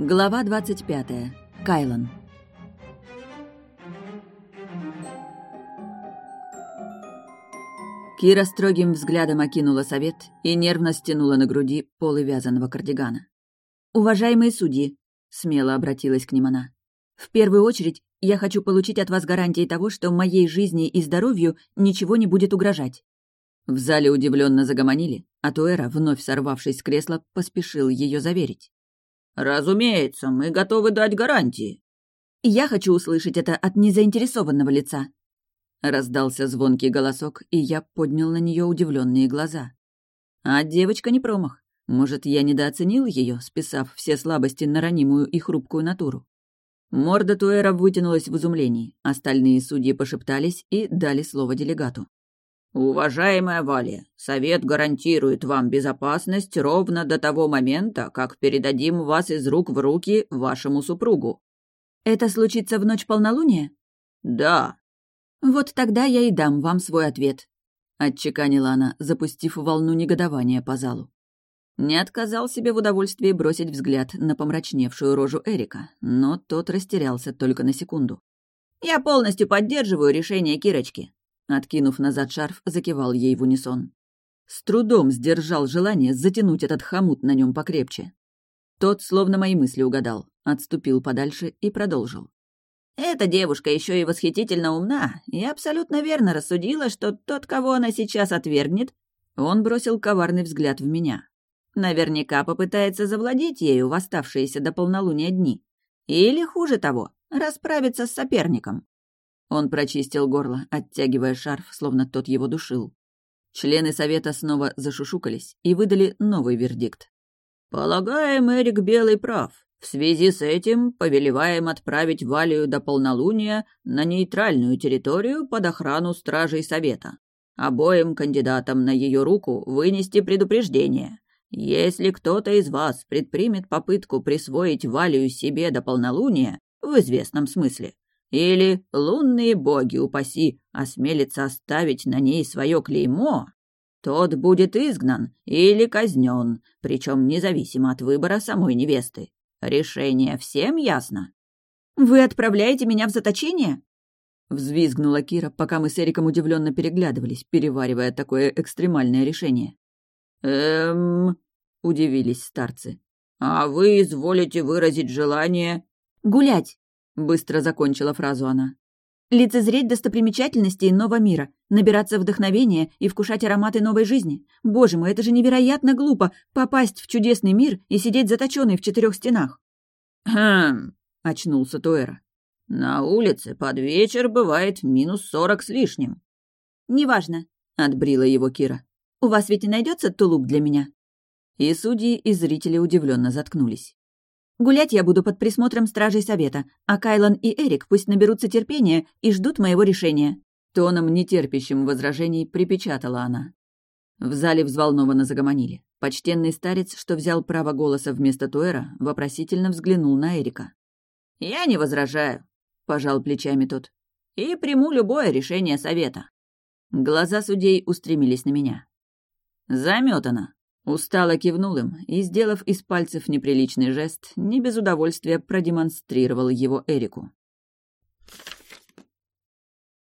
Глава 25. Кайлан. Кира строгим взглядом окинула совет и нервно стянула на груди полы вязаного кардигана. «Уважаемые судьи», — смело обратилась к ним она, — «в первую очередь я хочу получить от вас гарантии того, что моей жизни и здоровью ничего не будет угрожать». В зале удивленно загомонили, а Туэра, вновь сорвавшись с кресла, поспешил ее заверить. «Разумеется, мы готовы дать гарантии». «Я хочу услышать это от незаинтересованного лица». Раздался звонкий голосок, и я поднял на нее удивленные глаза. А девочка не промах. Может, я недооценил ее, списав все слабости на ранимую и хрупкую натуру. Морда Туэра вытянулась в изумлении, остальные судьи пошептались и дали слово делегату. «Уважаемая Валия, совет гарантирует вам безопасность ровно до того момента, как передадим вас из рук в руки вашему супругу». «Это случится в ночь полнолуния?» «Да». «Вот тогда я и дам вам свой ответ», — отчеканила она, запустив волну негодования по залу. Не отказал себе в удовольствии бросить взгляд на помрачневшую рожу Эрика, но тот растерялся только на секунду. «Я полностью поддерживаю решение Кирочки», Откинув назад шарф, закивал ей в унисон. С трудом сдержал желание затянуть этот хомут на нем покрепче. Тот словно мои мысли угадал, отступил подальше и продолжил. Эта девушка еще и восхитительно умна и абсолютно верно рассудила, что тот, кого она сейчас отвергнет, он бросил коварный взгляд в меня. Наверняка попытается завладеть ею в оставшиеся до полнолуния дни. Или, хуже того, расправиться с соперником. Он прочистил горло, оттягивая шарф, словно тот его душил. Члены совета снова зашушукались и выдали новый вердикт. «Полагаем, Эрик Белый прав. В связи с этим повелеваем отправить Валию до полнолуния на нейтральную территорию под охрану стражей совета. Обоим кандидатам на ее руку вынести предупреждение. Если кто-то из вас предпримет попытку присвоить Валию себе до полнолуния, в известном смысле, или лунные боги, упаси, осмелится оставить на ней свое клеймо, тот будет изгнан или казнен, причем независимо от выбора самой невесты. Решение всем ясно? «Вы отправляете меня в заточение?» Взвизгнула Кира, пока мы с Эриком удивленно переглядывались, переваривая такое экстремальное решение. «Эм...» — удивились старцы. «А вы изволите выразить желание...» «Гулять!» Быстро закончила фразу она. Лицезреть достопримечательности иного мира, набираться вдохновения и вкушать ароматы новой жизни. Боже мой, это же невероятно глупо — попасть в чудесный мир и сидеть заточенный в четырех стенах. «Хм...» — очнулся Туэра. «На улице под вечер бывает минус сорок с лишним». «Неважно», — отбрила его Кира. «У вас ведь и найдется тулуп для меня?» И судьи, и зрители удивленно заткнулись. Гулять я буду под присмотром стражей совета, а Кайлан и Эрик пусть наберутся терпения и ждут моего решения». Тоном, нетерпящим возражений, припечатала она. В зале взволнованно загомонили. Почтенный старец, что взял право голоса вместо Туэра, вопросительно взглянул на Эрика. «Я не возражаю», — пожал плечами тот. «И приму любое решение совета». Глаза судей устремились на меня. «Заметано», Устало кивнул им и, сделав из пальцев неприличный жест, не без удовольствия продемонстрировал его Эрику.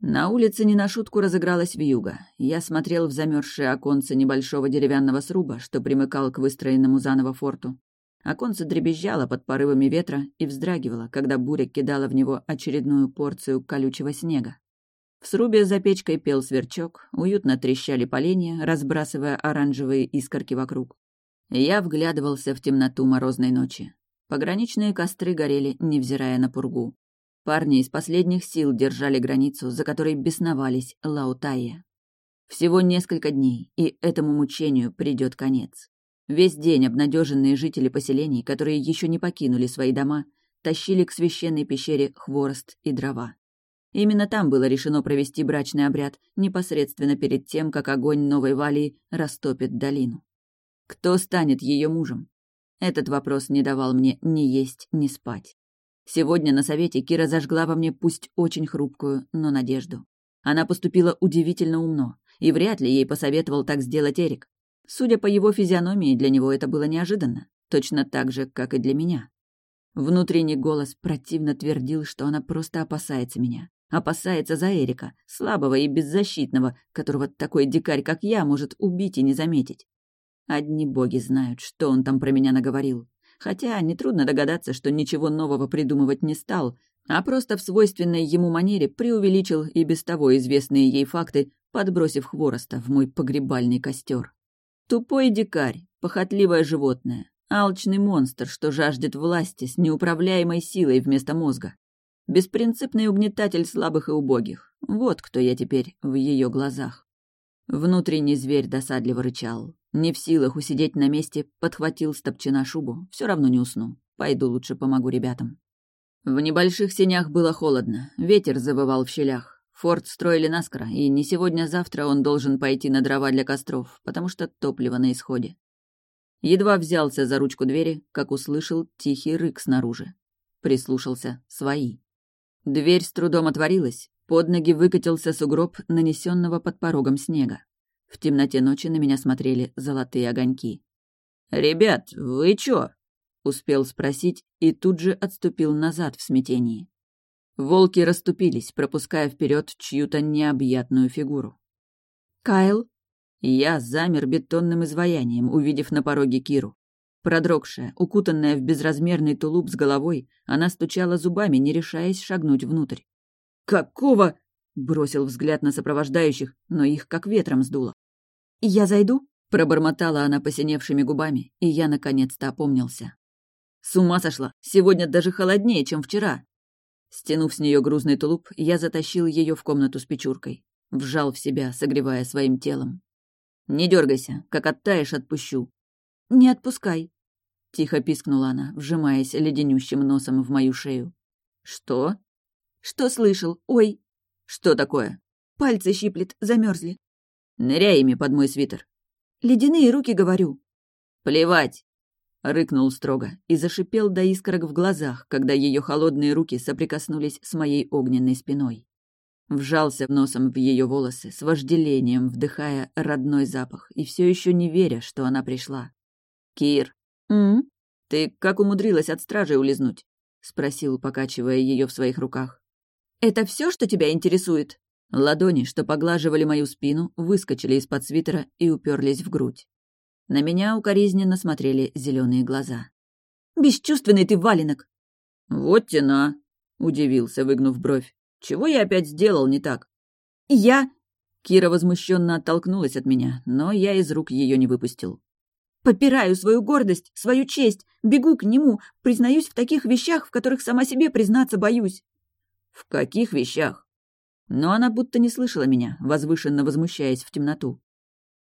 На улице не на шутку разыгралась вьюга. Я смотрел в замерзшее оконце небольшого деревянного сруба, что примыкал к выстроенному заново форту. Оконце дребезжало под порывами ветра и вздрагивало, когда буря кидала в него очередную порцию колючего снега. В срубе за печкой пел сверчок, уютно трещали поленья, разбрасывая оранжевые искорки вокруг. Я вглядывался в темноту морозной ночи. Пограничные костры горели, невзирая на пургу. Парни из последних сил держали границу, за которой бесновались Лаутайя. Всего несколько дней, и этому мучению придет конец. Весь день обнадеженные жители поселений, которые еще не покинули свои дома, тащили к священной пещере хворост и дрова. Именно там было решено провести брачный обряд непосредственно перед тем, как огонь Новой Валии растопит долину. Кто станет ее мужем? Этот вопрос не давал мне ни есть, ни спать. Сегодня на совете Кира зажгла во мне пусть очень хрупкую, но надежду. Она поступила удивительно умно, и вряд ли ей посоветовал так сделать Эрик. Судя по его физиономии, для него это было неожиданно, точно так же, как и для меня. Внутренний голос противно твердил, что она просто опасается меня. Опасается за Эрика, слабого и беззащитного, которого такой дикарь, как я, может убить и не заметить. Одни боги знают, что он там про меня наговорил. Хотя нетрудно догадаться, что ничего нового придумывать не стал, а просто в свойственной ему манере преувеличил и без того известные ей факты, подбросив хвороста в мой погребальный костер. Тупой дикарь, похотливое животное, алчный монстр, что жаждет власти с неуправляемой силой вместо мозга. Беспринципный угнетатель слабых и убогих. Вот кто я теперь в ее глазах. Внутренний зверь досадливо рычал. Не в силах усидеть на месте, подхватил стопчина шубу. Все равно не усну. Пойду лучше помогу ребятам. В небольших сенях было холодно, ветер завывал в щелях. Форт строили наскоро, и не сегодня-завтра он должен пойти на дрова для костров, потому что топливо на исходе. Едва взялся за ручку двери, как услышал тихий рык снаружи. Прислушался. Свои. Дверь с трудом отворилась, под ноги выкатился сугроб, нанесенного под порогом снега. В темноте ночи на меня смотрели золотые огоньки. «Ребят, вы чё?» Успел спросить и тут же отступил назад в смятении. Волки расступились, пропуская вперед чью-то необъятную фигуру. «Кайл?» Я замер бетонным изваянием, увидев на пороге Киру. Продрогшая, укутанная в безразмерный тулуп с головой, она стучала зубами, не решаясь шагнуть внутрь. «Какого?» — бросил взгляд на сопровождающих, но их как ветром сдуло. «Я зайду?» — пробормотала она посиневшими губами, и я наконец-то опомнился. С ума сошла. Сегодня даже холоднее, чем вчера. Стянув с нее грузный тулуп, я затащил ее в комнату с печуркой. Вжал в себя, согревая своим телом. «Не дергайся, как оттаешь, отпущу». «Не отпускай», — тихо пискнула она, вжимаясь леденющим носом в мою шею. «Что?» «Что слышал? Ой!» «Что такое?» «Пальцы щиплет, замерзли. «Ныряй ими под мой свитер». «Ледяные руки, говорю». «Плевать!» — рыкнул строго и зашипел до искорок в глазах, когда ее холодные руки соприкоснулись с моей огненной спиной. Вжался носом в ее волосы, с вожделением вдыхая родной запах и все еще не веря, что она пришла. «Кир, «М? ты как умудрилась от стражи улизнуть?» — спросил, покачивая ее в своих руках. «Это все, что тебя интересует?» Ладони, что поглаживали мою спину, выскочили из-под свитера и уперлись в грудь. На меня укоризненно смотрели зеленые глаза. «Бесчувственный ты валенок!» «Вот тена!» — удивился, выгнув бровь. «Чего я опять сделал не так?» «Я...» Кира возмущенно оттолкнулась от меня, но я из рук ее не выпустил. «Попираю свою гордость, свою честь, бегу к нему, признаюсь в таких вещах, в которых сама себе признаться боюсь». «В каких вещах?» Но она будто не слышала меня, возвышенно возмущаясь в темноту.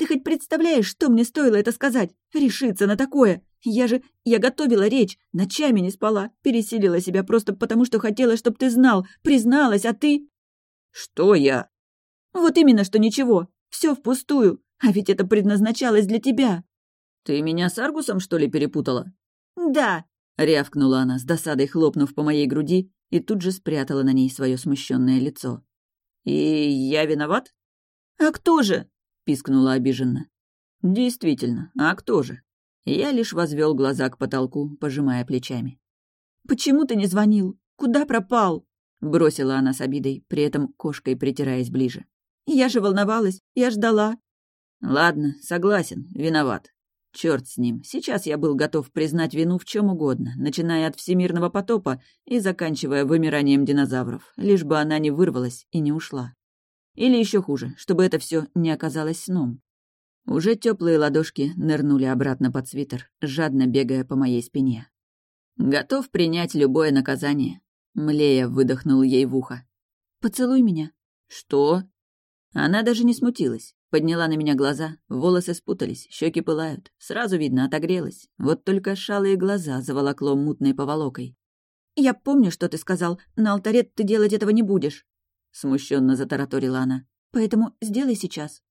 Ты хоть представляешь, что мне стоило это сказать? Решиться на такое? Я же... Я готовила речь, ночами не спала, пересилила себя просто потому, что хотела, чтобы ты знал, призналась, а ты... Что я? Вот именно, что ничего. Все впустую. А ведь это предназначалось для тебя. Ты меня с Аргусом, что ли, перепутала? Да. Рявкнула она, с досадой хлопнув по моей груди, и тут же спрятала на ней свое смущенное лицо. «И я виноват?» «А кто же?» пискнула обиженно. «Действительно, а кто же?» Я лишь возвел глаза к потолку, пожимая плечами. «Почему ты не звонил? Куда пропал?» Бросила она с обидой, при этом кошкой притираясь ближе. «Я же волновалась, я ждала». «Ладно, согласен, виноват. Черт с ним, сейчас я был готов признать вину в чем угодно, начиная от всемирного потопа и заканчивая вымиранием динозавров, лишь бы она не вырвалась и не ушла. Или еще хуже, чтобы это все не оказалось сном. Уже теплые ладошки нырнули обратно под свитер, жадно бегая по моей спине. Готов принять любое наказание. Млея выдохнул ей в ухо. «Поцелуй меня». «Что?» Она даже не смутилась. Подняла на меня глаза, волосы спутались, щеки пылают. Сразу видно, отогрелась. Вот только шалые глаза заволокло мутной поволокой. «Я помню, что ты сказал. На алтаре ты делать этого не будешь». — смущенно затараторила она. «Поэтому сделай сейчас».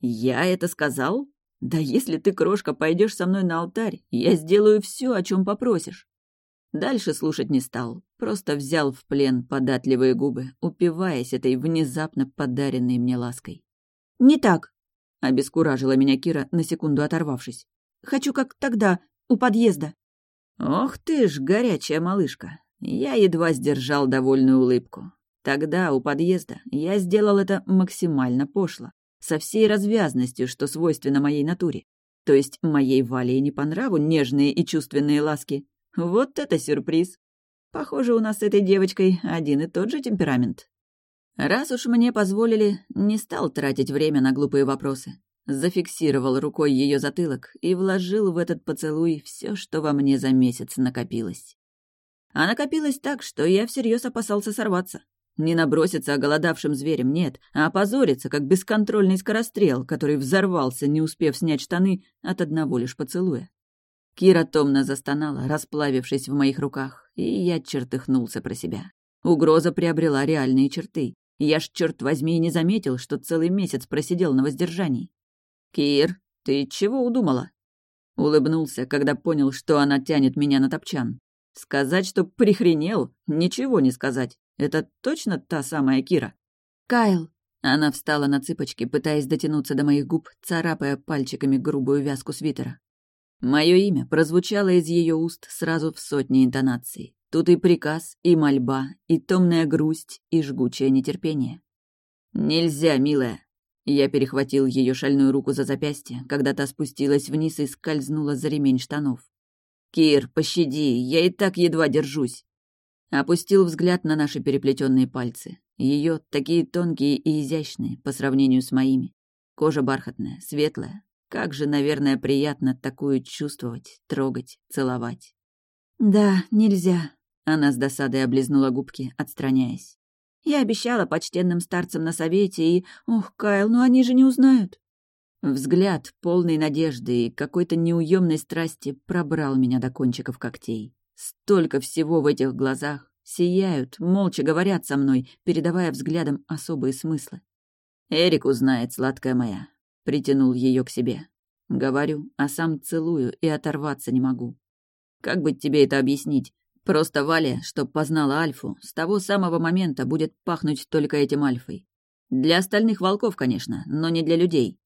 «Я это сказал? Да если ты, крошка, пойдешь со мной на алтарь, я сделаю все, о чем попросишь». Дальше слушать не стал, просто взял в плен податливые губы, упиваясь этой внезапно подаренной мне лаской. «Не так», — обескуражила меня Кира, на секунду оторвавшись. «Хочу, как тогда, у подъезда». Ох ты ж, горячая малышка. Я едва сдержал довольную улыбку. Тогда, у подъезда, я сделал это максимально пошло, со всей развязностью, что свойственно моей натуре. То есть моей Вале не по нраву нежные и чувственные ласки. Вот это сюрприз. Похоже, у нас с этой девочкой один и тот же темперамент. Раз уж мне позволили, не стал тратить время на глупые вопросы. Зафиксировал рукой ее затылок и вложил в этот поцелуй все, что во мне за месяц накопилось. А накопилось так, что я всерьез опасался сорваться. Не наброситься оголодавшим зверем, нет, а опозориться, как бесконтрольный скорострел, который взорвался, не успев снять штаны от одного лишь поцелуя. Кира томно застонала, расплавившись в моих руках, и я чертыхнулся про себя. Угроза приобрела реальные черты. Я ж, черт возьми, не заметил, что целый месяц просидел на воздержании. «Кир, ты чего удумала?» Улыбнулся, когда понял, что она тянет меня на топчан. Сказать, что прихренел, ничего не сказать. Это точно та самая Кира? «Кайл!» Она встала на цыпочки, пытаясь дотянуться до моих губ, царапая пальчиками грубую вязку свитера. Мое имя прозвучало из ее уст сразу в сотни интонаций. Тут и приказ, и мольба, и томная грусть, и жгучее нетерпение. «Нельзя, милая!» Я перехватил ее шальную руку за запястье, когда та спустилась вниз и скользнула за ремень штанов. «Кир, пощади, я и так едва держусь!» Опустил взгляд на наши переплетенные пальцы. Ее такие тонкие и изящные по сравнению с моими. Кожа бархатная, светлая. Как же, наверное, приятно такую чувствовать, трогать, целовать. «Да, нельзя», — она с досадой облизнула губки, отстраняясь. «Я обещала почтенным старцам на совете, и... Ох, Кайл, ну они же не узнают». Взгляд, полный надежды и какой-то неуемной страсти, пробрал меня до кончиков когтей. Столько всего в этих глазах. Сияют, молча говорят со мной, передавая взглядом особые смыслы. «Эрик узнает, сладкая моя». Притянул ее к себе. Говорю, а сам целую и оторваться не могу. Как бы тебе это объяснить? Просто Валя, чтоб познала Альфу, с того самого момента будет пахнуть только этим Альфой. Для остальных волков, конечно, но не для людей.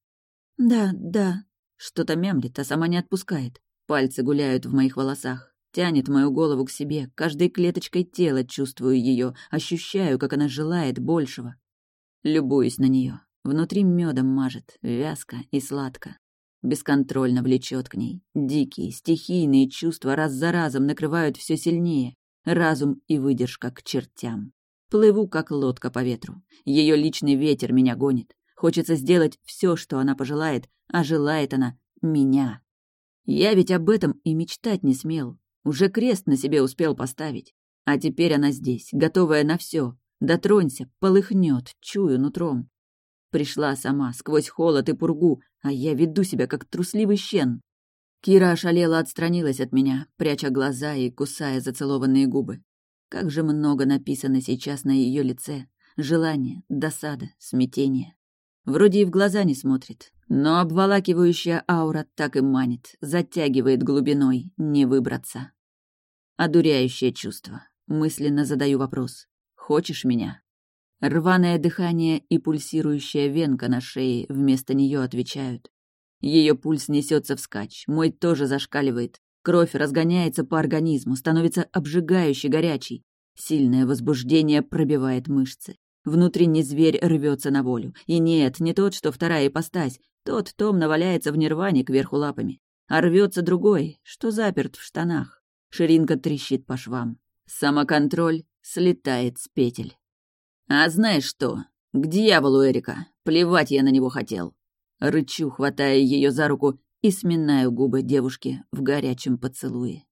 Да, да. Что-то мямлит, а сама не отпускает. Пальцы гуляют в моих волосах. Тянет мою голову к себе, каждой клеточкой тела чувствую ее, ощущаю, как она желает большего. Любуюсь на нее. Внутри медом мажет, вязко и сладко. Бесконтрольно влечет к ней. Дикие, стихийные чувства раз за разом накрывают все сильнее. Разум и выдержка к чертям. Плыву, как лодка по ветру. Ее личный ветер меня гонит. Хочется сделать все, что она пожелает, а желает она меня. Я ведь об этом и мечтать не смел. Уже крест на себе успел поставить. А теперь она здесь, готовая на все. Дотронься, полыхнет, чую нутром. Пришла сама, сквозь холод и пургу, а я веду себя, как трусливый щен. Кира ошалела отстранилась от меня, пряча глаза и кусая зацелованные губы. Как же много написано сейчас на ее лице. Желание, досада, смятение. Вроде и в глаза не смотрит, но обволакивающая аура так и манит, затягивает глубиной, не выбраться. Одуряющее чувство. Мысленно задаю вопрос. «Хочешь меня?» Рваное дыхание и пульсирующая венка на шее вместо нее отвечают. Ее пульс несется вскачь, мой тоже зашкаливает. Кровь разгоняется по организму, становится обжигающе горячей. Сильное возбуждение пробивает мышцы. Внутренний зверь рвется на волю. И нет, не тот, что вторая ипостась, тот томно валяется в нирване кверху лапами. А рвется другой, что заперт в штанах. Ширинка трещит по швам. Самоконтроль слетает с петель. «А знаешь что? К дьяволу Эрика! Плевать я на него хотел!» Рычу, хватая ее за руку и сминаю губы девушки в горячем поцелуе.